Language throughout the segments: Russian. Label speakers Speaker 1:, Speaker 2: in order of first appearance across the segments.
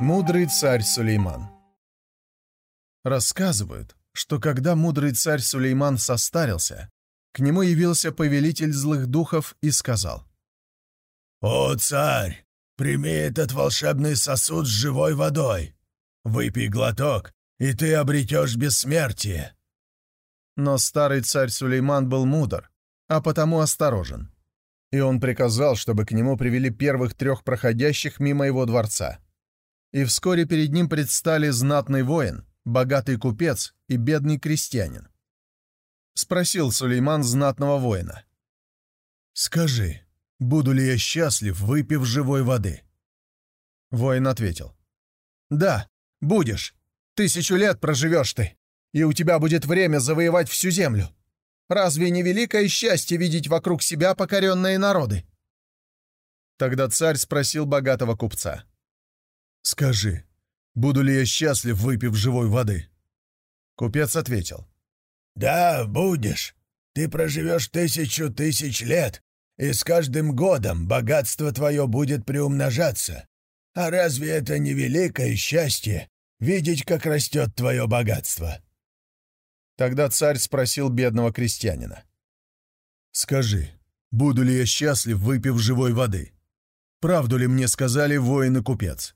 Speaker 1: Мудрый царь Сулейман Рассказывают, что когда мудрый царь Сулейман состарился, к нему явился повелитель злых духов и сказал.
Speaker 2: «О, царь, прими этот волшебный сосуд с живой водой. Выпей глоток, и ты обретешь бессмертие».
Speaker 1: Но старый царь Сулейман был мудр, а потому осторожен. И он приказал, чтобы к нему привели первых трех проходящих мимо его дворца — и вскоре перед ним предстали знатный воин, богатый купец и бедный крестьянин. Спросил Сулейман знатного воина.
Speaker 2: «Скажи, буду ли я счастлив, выпив живой воды?»
Speaker 1: Воин ответил. «Да, будешь. Тысячу лет проживешь ты, и у тебя будет время завоевать всю землю. Разве не великое счастье видеть вокруг себя покоренные народы?» Тогда царь спросил богатого купца.
Speaker 2: «Скажи, буду ли я счастлив, выпив живой воды?»
Speaker 1: Купец ответил.
Speaker 2: «Да, будешь. Ты проживешь тысячу тысяч лет, и с каждым годом богатство твое будет приумножаться. А разве это не великое счастье — видеть, как растет твое богатство?»
Speaker 1: Тогда царь спросил бедного крестьянина.
Speaker 2: «Скажи, буду ли я счастлив, выпив живой воды? Правду ли мне сказали воин и купец?»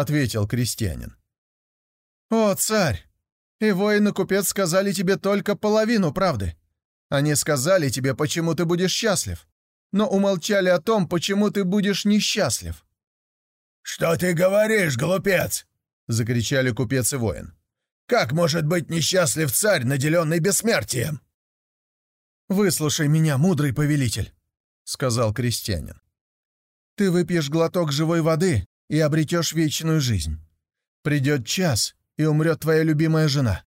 Speaker 1: ответил крестьянин. «О, царь! И воин и купец сказали тебе только половину правды. Они сказали тебе, почему ты будешь счастлив, но умолчали о том, почему ты будешь несчастлив».
Speaker 2: «Что ты говоришь, глупец?» — закричали купец и воин. «Как может быть несчастлив царь, наделенный бессмертием?»
Speaker 1: «Выслушай меня, мудрый повелитель», — сказал крестьянин. «Ты выпьешь глоток живой воды, и обретешь вечную жизнь. Придет час, и умрет твоя любимая жена.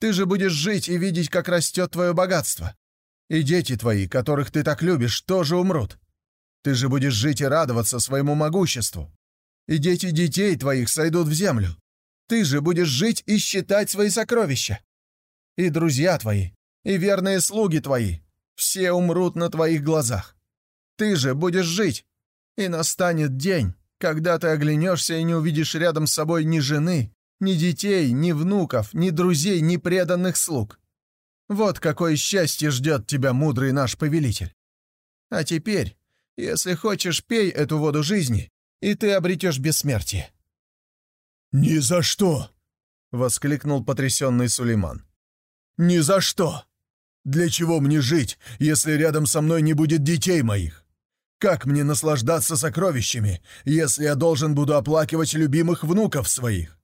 Speaker 1: Ты же будешь жить и видеть, как растет твое богатство. И дети твои, которых ты так любишь, тоже умрут. Ты же будешь жить и радоваться своему могуществу. И дети детей твоих сойдут в землю. Ты же будешь жить и считать свои сокровища. И друзья твои, и верные слуги твои, все умрут на твоих глазах. Ты же будешь жить, и настанет день, когда ты оглянешься и не увидишь рядом с собой ни жены, ни детей, ни внуков, ни друзей, ни преданных слуг. Вот какое счастье ждет тебя, мудрый наш повелитель. А теперь, если хочешь, пей эту воду жизни, и ты обретешь бессмертие».
Speaker 2: «Ни за что!»
Speaker 1: — воскликнул потрясенный Сулейман.
Speaker 2: «Ни за что! Для чего мне жить, если рядом со мной не будет детей моих? Как мне наслаждаться сокровищами, если я должен буду оплакивать любимых внуков своих?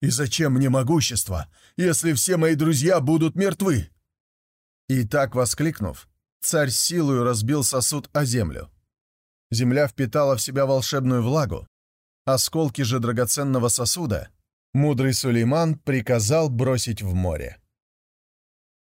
Speaker 2: И зачем мне могущество, если все мои друзья будут мертвы?»
Speaker 1: И так воскликнув, царь силою разбил сосуд о землю. Земля впитала в себя волшебную влагу, осколки же драгоценного сосуда мудрый Сулейман приказал бросить в море.